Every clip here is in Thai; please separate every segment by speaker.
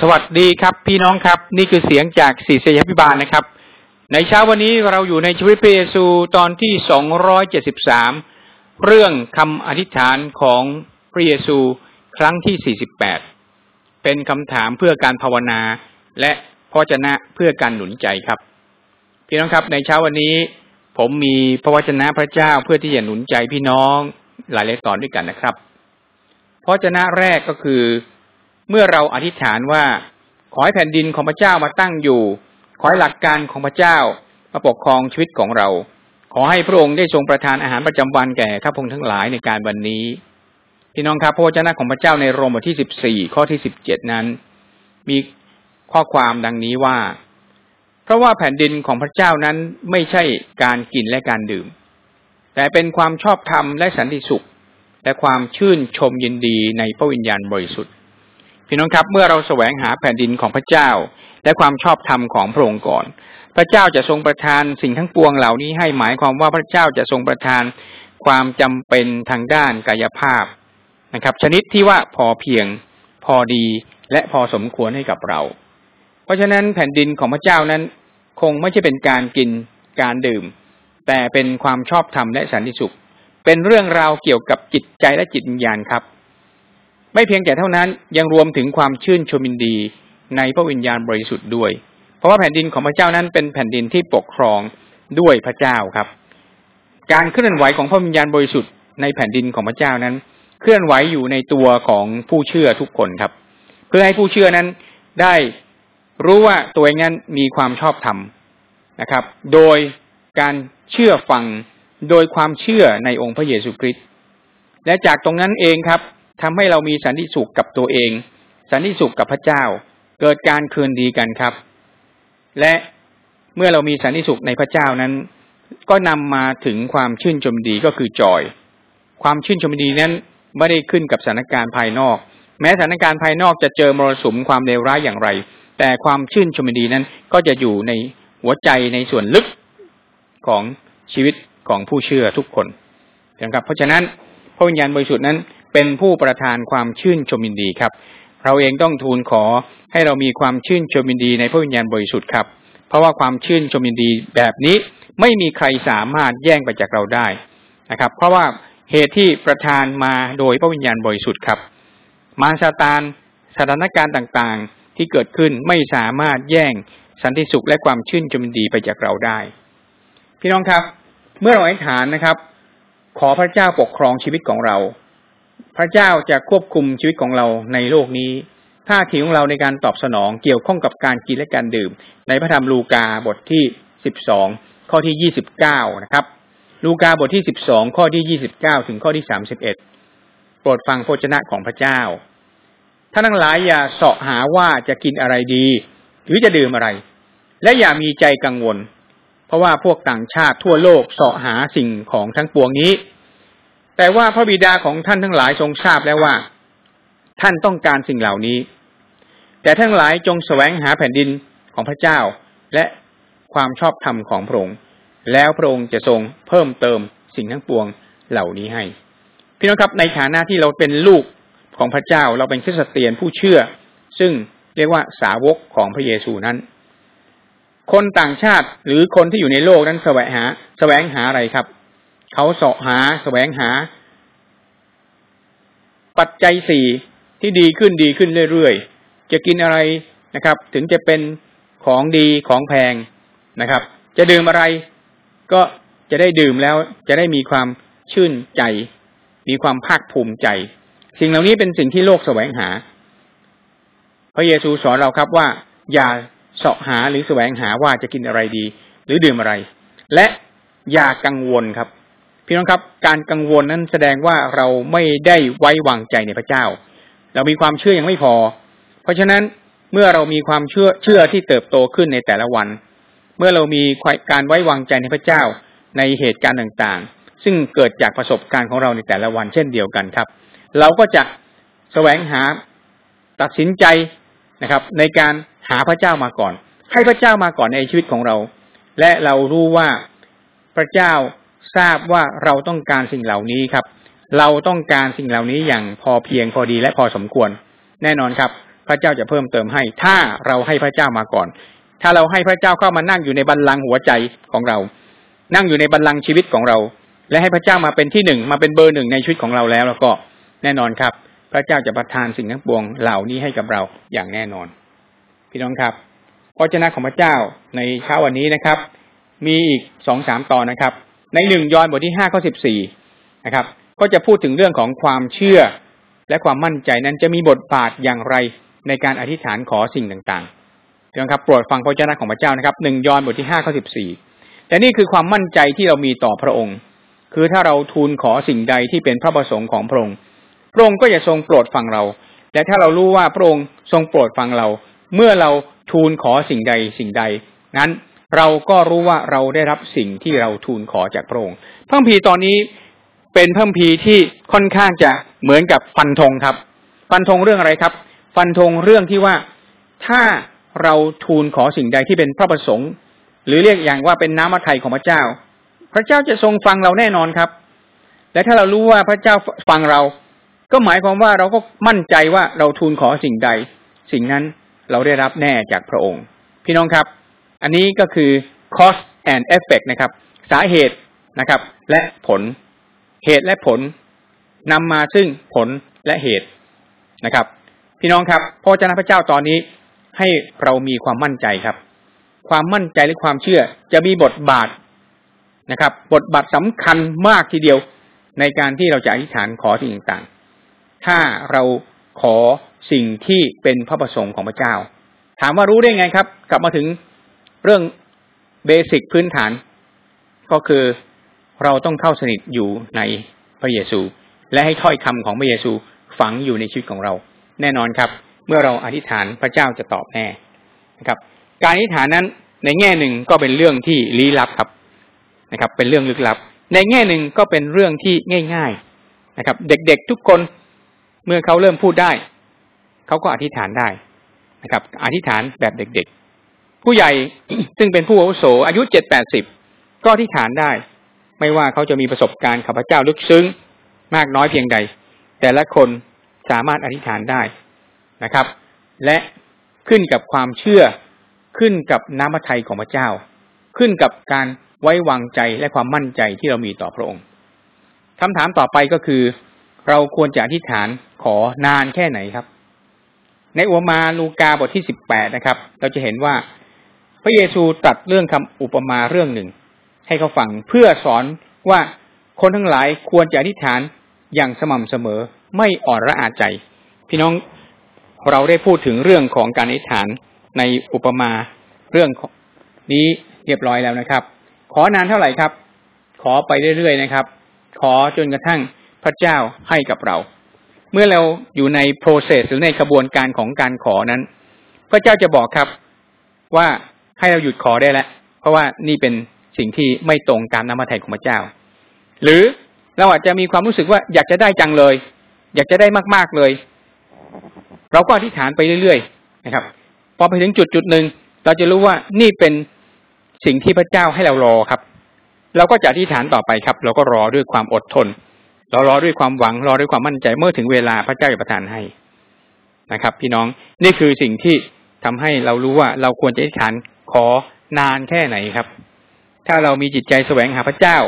Speaker 1: สวัสดีครับพี่น้องครับ นี่คือเสียงจากศิษยพิบาลนะครับ ในเช้าวันนี้เราอยู่ในชีวิตพระเยซูตอนที่สองร้อยเจ็ดสิบสามเรื่องคำอธิษฐานของพระเยซูครั้งที่สี่สิบแปดเป็นคำถามเพื่อการภาวนา และพระเจนะเพื่อการหนุนใจครับ พี่น้องครับในเช้าวันนี้ ผมมีพระวจนะพระเจ้าเพื่อที่จะหนุนใจพี่น้องหลายๆตอนด้วยกันนะครับพระวจนะแรกก็คือ เมื่อเราอธิษฐานว่าขอให้แผ่นดินของพระเจ้ามาตั้งอยู่ ขอให้หลักการของพระเจ้ามาปกครองชีวิตของเรา ขอให้พระองค์ได้ทรงประทานอาหารประจำวันแก่ข้าพงทั้งหลายในการวันนี้พี่น้องครับพระวจนะของพระเจ้าในโรมบทที่สิบสี่ข้อที่สิบเจ็ดนั้น มีข้อความดังนี้ว่า เพราะว่าแผ่นดินของพระเจ้านั้นไม่ใช่การกินและการดื่ม แต่เป็นความชอบธรรมและสันติสุข และความชื่นชมยินดีในพระวิญญาณบริสุทธิ์ พี่น้องครับ เมื่อเราแสวงหาแผ่นดินของพระเจ้า และความชอบธรรมของพระองค์ก่อน พระเจ้าจะทรงประทานสิ่งทั้งปวงเหล่านี้ให้หมายความว่าพระเจ้าจะทรงประทานความจำเป็นทางด้านกายภาพนะครับ ชนิดที่ว่าพอเพียงพอดีและพอสมควรให้กับเรา เพราะฉะนั้นแผ่นดินของพระเจ้านั้นคงไม่ใช่เป็นการกินการดื่ม แต่เป็นความชอบธรรมและสันติสุข เป็นเรื่องราวเกี่ยวกับจิตใจและจิตวิญญาณครับ ไม่เพียงแต่เท่านั้นยังรวมถึงความชื่นชมินดีในพระวิญญาณบริสุทธิ์ด้วย เพราะว่าแผ่นดินของพระเจ้านั้นเป็นแผ่นดินที่ปกครองด้วยพระเจ้าครับ การเคลื่อนไหวของพระวิญญาณบริสุทธิ์ในแผ่นดินของพระเจ้านั้น เคลื่อนไหวอยู่ในตัวของผู้เชื่อทุกคนครับ เพื่อให้ผู้เชื่อนั้นได้รู้ว่าตัวเองนั้นมีความชอบธรรมนะครับ โดยการเชื่อฟังโดยความเชื่อในองค์พระเยซูคริสต์และจากตรงนั้นเองครับ ทำให้เรามีสันติสุขกับตัวเอง สันติสุขกับพระเจ้า เกิดการคืนดีกันครับ และเมื่อเรามีสันติสุขในพระเจ้านั้น ก็นำมาถึงความชื่นชมดีก็คือจอย ความชื่นชมดีนั้นไม่ได้ขึ้นกับสถานการณ์ภายนอก แม้สถานการณ์ภายนอกจะเจอมรสุมความเลวร้ายอย่างไร แต่ความชื่นชมดีนั้นก็จะอยู่ในหัวใจในส่วนลึกของชีวิตของผู้เชื่อทุกคนนะครับเพราะฉะนั้นพระวิญญาณบริสุทธิ์นั้น เป็นผู้ประทานความชื่นชมยินดีครับ เราเองต้องทูลขอให้เรามีความชื่นชมยินดีในพระวิญญาณบริสุทธิ์ครับ เพราะว่าความชื่นชมยินดีแบบนี้ไม่มีใครสามารถแย่งไปจากเราได้นะครับ เพราะว่าเหตุที่ประทานมาโดยพระวิญญาณบริสุทธิ์ครับ มารซาตานสถานการณ์ต่างๆที่เกิดขึ้นไม่สามารถแย่งสันติสุขและความชื่นชมยินดีไปจากเราได้ พี่น้องครับ เมื่อเราอธิษฐานนะครับ ขอพระเจ้าปกครองชีวิตของเรา พระเจ้าจะควบคุมชีวิตของเราในโลกนี้ท่าทีของเราในการตอบสนองเกี่ยวข้องกับการกินและการดื่ม ในพระธรรมลูกาบทที่สิบสองข้อที่ยี่สิบเก้านะครับ ลูกาบทที่สิบสองข้อที่ยี่สิบเก้าถึงข้อที่สามสิบเอ็ดโปรดฟังโภชนะของพระเจ้าท่านทั้งหลายอย่าเสาะหาว่าจะกินอะไรดี หรือจะดื่มอะไร และอย่ามีใจกังวล เพราะว่าพวกต่างชาติทั่วโลกเสาะหาสิ่งของทั้งปวงนี้ แต่ว่าพระบิดาของท่านทั้งหลายทรงทราบแล้วว่า ท่านต้องการสิ่งเหล่านี้ แต่ทั้งหลายจงแสวงหาแผ่นดินของพระเจ้า และความชอบธรรมของพระองค์แล้วพระองค์จะทรงเพิ่มเติมสิ่งทั้งปวงเหล่านี้ให้ พี่น้องครับในฐานะที่เราเป็นลูกของพระเจ้าเราเป็นคริสเตียนผู้เชื่อ ซึ่งเรียกว่าสาวกของพระเยซูนั้น คนต่างชาติหรือคนที่อยู่ในโลกนั้นแสวงหาแสวงหาอะไรครับ เขาเสาะหาแสวงหา ปัจจัยสี่ที่ดีขึ้นดีขึ้นเรื่อยๆ จะกินอะไรนะครับ ถึงจะเป็นของดีของแพงนะครับ จะดื่มอะไรก็จะได้ดื่มแล้ว จะได้มีความชื่นใจ มีความภาคภูมิใจ สิ่งเหล่านี้เป็นสิ่งที่โลกแสวงหา พระเยซูสอนเราครับว่า อย่าเสาะหาหรือแสวงหาว่าจะกินอะไรดี หรือดื่มอะไร และอย่ากังวลครับ พี่น้องครับ การกังวลนั้นแสดงว่าเราไม่ได้ไว้วางใจในพระเจ้า เรามีความเชื่อยังไม่พอ เพราะฉะนั้นเมื่อเรามีความเชื่อเชื่อที่เติบโตขึ้นในแต่ละวัน เมื่อเรามีการไว้วางใจในพระเจ้าในเหตุการณ์ต่างๆ ซึ่งเกิดจากประสบการณ์ของเราในแต่ละวันเช่นเดียวกันครับ เราก็จะแสวงหาตัดสินใจนะครับ ในการหาพระเจ้ามาก่อน ให้พระเจ้ามาก่อนในชีวิตของเรา และเรารู้ว่าพระเจ้า ทราบว่าเราต้องการสิ่งเหล่านี้ครับ เราต้องการสิ่งเหล่านี้อย่างพอเพียงพอดีและพอสมควร แน่นอนครับ พระเจ้าจะเพิ่มเติมให้ ถ้าเราให้พระเจ้ามาก่อน ถ้าเราให้พระเจ้าเข้ามานั่งอยู่ในบัลลังก์หัวใจของเรา นั่งอยู่ในบัลลังก์ชีวิตของเรา และให้พระเจ้ามาเป็นที่หนึ่งมาเป็นเบอร์หนึ่งในชีวิตของเราแล้วแล้วก็ แน่นอนครับ พระเจ้าจะประทานสิ่งทั้งปวงเหล่านี้ให้กับเราอย่างแน่นอน พี่น้องครับพระเจ้าของพระเจ้าในเช้าวันนี้นะครับ มีอีกสองสามตอนนะครับ ในหนึ่งยอห์นบทที่ห้าข้อสิบสี่นะครับ ก็จะพูดถึงเรื่องของความเชื่อ และความมั่นใจนั้นจะมีบทบาทอย่างไรในการอธิษฐานขอสิ่งต่างๆนะครับโปรดฟังพระเจ้าของพระเจ้านะครับหนึ่งยอห์นบทที่ห้าข้อสิบสี่แต่นี่คือความมั่นใจที่เรามีต่อพระองค์ คือถ้าเราทูลขอสิ่งใดที่เป็นพระประสงค์ของพระองค์พระองค์ก็จะทรงโปรดฟังเราและถ้าเรารู้ว่าพระองค์ทรงโปรดฟังเรา เมื่อเราทูลขอสิ่งใดสิ่งใด นั้น เราก็รู้ว่าเราได้รับสิ่งที่เราทูลขอจากพระองค์พระพีตอนนี้เป็นพระพีที่ค่อนข้างจะเหมือนกับฟันธงครับ ฟันธงเรื่องอะไรครับ ฟันธงเรื่องที่ว่าถ้าเราทูลขอสิ่งใดที่เป็นพระประสงค์ หรือเรียกอย่างว่าเป็นน้ำมัทไทยของพระเจ้า พระเจ้าจะทรงฟังเราแน่นอนครับ และถ้าเรารู้ว่าพระเจ้าฟังเรา ก็หมายความว่าเราก็มั่นใจว่าเราทูลขอสิ่งใด สิ่งนั้นเราได้รับแน่จากพระองค์ พี่น้องครับ อันนี้ก็คือ cause and effect นะครับ สาเหตุนะครับ และผล เหตุและผลนำมาซึ่งผลและเหตุนะครับ พี่น้องครับพระเจ้าพระเจ้าตอนนี้ให้เรามีความมั่นใจครับ ความมั่นใจและความเชื่อจะมีบทบาทนะครับ บทบาทสำคัญมากทีเดียวในการที่เราจะอธิษฐานขอสิ่งต่างๆ ถ้าเราขอสิ่งที่เป็นพระประสงค์ของพระเจ้า ถามว่ารู้ได้ไงครับ กลับมาถึง เรื่องเบสิกพื้นฐาน ก็คือเราต้องเข้าสนิทอยู่ในพระเยซู และให้ถ้อยคำของพระเยซูฝังอยู่ในชีวิตของเรา แน่นอนครับ เมื่อเราอธิษฐานพระเจ้าจะตอบแน่นะครับ การอธิษฐานนั้นในแง่หนึ่งก็เป็นเรื่องที่ลี้ลับครับนะครับ เป็นเรื่องลึกลับ ในแง่หนึ่งก็เป็นเรื่องที่ง่าย ๆนะครับ เด็กๆทุกคนเมื่อเขาเริ่มพูดได้ เขาก็อธิษฐานได้นะครับ อธิษฐานแบบเด็กๆ ผู้ใหญ่ซึ่งเป็นผู้อาวุโสอายุเจ็ดแปดสิบก็อธิษฐานได้ ไม่ว่าเขาจะมีประสบการณ์ข้าพเจ้าลึกซึ้ง มากน้อยเพียงใด แต่ละคนสามารถอธิษฐานได้นะครับ และขึ้นกับความเชื่อขึ้นกับน้ำพระทัยของพระเจ้า ขึ้นกับการไว้วางใจและความมั่นใจที่เรามีต่อพระองค์คำถามต่อไปก็คือ เราควรจะอธิษฐานขอนานแค่ไหนครับ ในอุปมาลูกาบทที่สิบแปดนะครับ เราจะเห็นว่า พระเยซูตรัสเรื่องคำอุปมาเรื่องหนึ่ง ให้เขาฟังเพื่อสอนว่าคนทั้งหลายควรจะอธิษฐานอย่างสม่ำเสมอไม่อ่อนระอาใจ พี่น้องเราได้พูดถึงเรื่องของการอธิษฐานในอุปมาเรื่องนี้เรียบร้อยแล้วนะครับ ขอนานเท่าไหร่ครับ ขอไปเรื่อยๆนะครับ ขอจนกระทั่งพระเจ้าให้กับเรา เมื่อเราอยู่ใน process หรือในกระบวนการของการขอนั้น พระเจ้าจะบอกครับว่า ให้เราหยุดขอได้แล้ว เพราะว่านี่เป็นสิ่งที่ไม่ตรงตามน้ำพระทัยของพระเจ้า หรือเราอาจจะมีความรู้สึกว่าอยากจะได้จังเลย อยากจะได้มากๆเลย เราก็อธิษฐานไปเรื่อยๆนะครับ พอไปถึงจุดจุดหนึ่งเราจะรู้ว่านี่เป็นสิ่งที่พระเจ้าให้เรารอครับ เราก็จะอธิษฐานต่อไปครับ เราก็รอด้วยความอดทน เรารอด้วยความหวังรอด้วยความมั่นใจเมื่อถึงเวลาพระเจ้าจะประทานให้นะครับ พี่น้องนี่คือสิ่งที่ทำให้เรารู้ว่าเราควรจะอธิษฐาน ขอนานแค่ไหนครับ ถ้าเรามีจิตใจแสวงหาพระเจ้า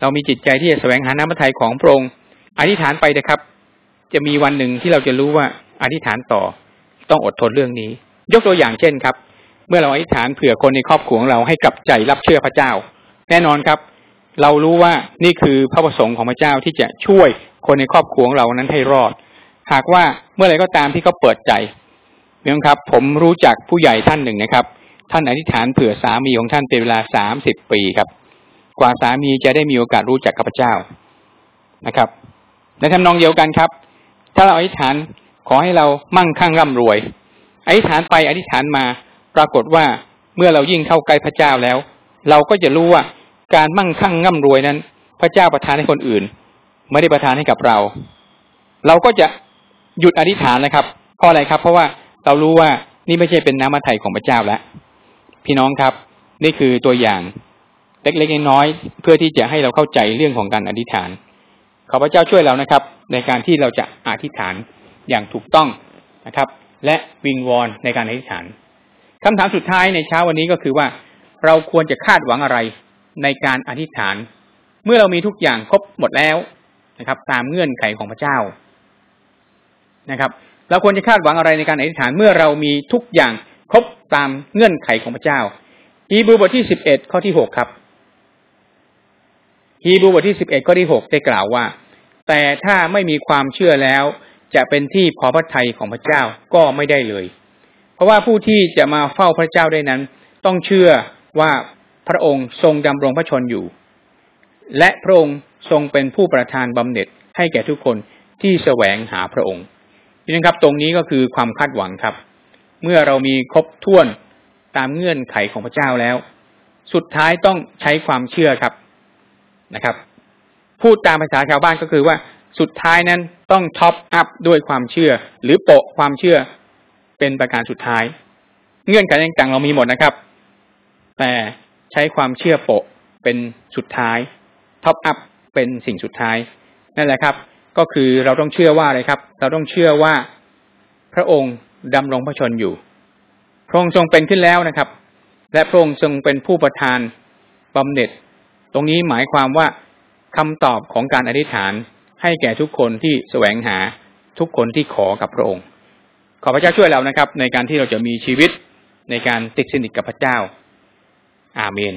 Speaker 1: เรามีจิตใจที่จะแสวงหาน้ำพระทัยของพระองค์อธิษฐานไปนะครับ จะมีวันหนึ่งที่เราจะรู้ว่าอธิษฐานต่อต้องอดทนเรื่องนี้ ยกตัวอย่างเช่นครับ เมื่อเราอธิษฐานเผื่อคนในครอบครัวของเราให้กลับใจรับเชื่อพระเจ้า แน่นอนครับ เรารู้ว่านี่คือพระประสงค์ของพระเจ้าที่จะช่วยคนในครอบครัวของเรานั้นให้รอด หากว่าเมื่อไรก็ตามที่เขาเปิดใจเนื่องครับ ผมรู้จักผู้ใหญ่ท่านหนึ่งนะครับ ท่านอธิษฐานเผื่อสามีของท่านเป็นเวลาสามสิบปีครับ กว่าสามีจะได้มีโอกาสรู้จักข้าพเจ้านะครับในทำนองเดียวกันครับ ถ้าเราอธิษฐานขอให้เรามั่งคั่งร่ำรวยอธิษฐานไปอธิษฐานมา ปรากฏว่าเมื่อเรายิ่งเข้าใกล้พระเจ้าแล้ว เราก็จะรู้ว่าการมั่งคั่งร่ำรวยนั้น พระเจ้าประทานให้คนอื่น ไม่ได้ประทานให้กับเรา เราก็จะหยุดอธิษฐานนะครับเพราะอะไรครับ เพราะว่าเรารู้ว่านี่ไม่ใช่เป็นน้ำมันไถ่ของพระเจ้าแล้ว พี่น้องครับ นี่คือตัวอย่างเล็กๆน้อยๆเพื่อที่จะให้เราเข้าใจเรื่องของการอธิษฐาน ขอพระเจ้าช่วยเรานะครับ ในการที่เราจะอธิษฐานอย่างถูกต้องนะครับ และวิงวอนในการอธิษฐานคำถามสุดท้ายในเช้าวันนี้ก็คือว่า เราควรจะคาดหวังอะไรในการอธิษฐาน เมื่อเรามีทุกอย่างครบหมดแล้วนะครับ ตามเงื่อนไขของพระเจ้านะครับ เราควรจะคาดหวังอะไรในการอธิษฐานเมื่อเรามีทุกอย่างครบ ตามเงื่อนไขของพระเจ้า ฮีบรูบทที่สิบเอ็ดข้อที่หกครับ ฮีบรูบทที่สิบเอ็ดข้อที่หกได้กล่าวว่า แต่ถ้าไม่มีความเชื่อแล้ว จะเป็นที่พอพระทัยของพระเจ้าก็ไม่ได้เลย เพราะว่าผู้ที่จะมาเฝ้าพระเจ้าได้นั้น ต้องเชื่อว่าพระองค์ทรงดำรงพระชนอยู่ และพระองค์ทรงเป็นผู้ประทานบำเหน็จให้แก่ทุกคนที่แสวงหาพระองค์นี่นะครับ ตรงนี้ก็คือความคาดหวังครับ เมื่อเรามีครบถ้วนตามเงื่อนไขของพระเจ้าแล้ว สุดท้ายต้องใช้ความเชื่อครับนะครับ พูดตามภาษาชาวบ้านก็คือว่าสุดท้ายนั้นต้อง top up ด้วยความเชื่อ หรือโปะความเชื่อเป็นประการสุดท้าย เงื่อนไขต่างๆเรามีหมดนะครับ แต่ใช้ความเชื่อโปะเป็นสุดท้าย top up เป็นสิ่งสุดท้าย นั่นแหละครับ ก็คือเราต้องเชื่อว่าอะไรครับ เราต้องเชื่อว่าพระองค์ ดำรงพระชนม์อยู่ พระองค์ทรงเป็นขึ้นแล้วนะครับ และพระองค์ทรงเป็นผู้ประทานบำเหน็จ ตรงนี้หมายความว่าคำตอบของการอธิษฐานให้แก่ทุกคนที่แสวงหาทุกคนที่ขอกับพระองค์ ขอพระเจ้าช่วยเรานะครับ ในการที่เราจะมีชีวิตในการติดสนิทกับพระเจ้า อาเมน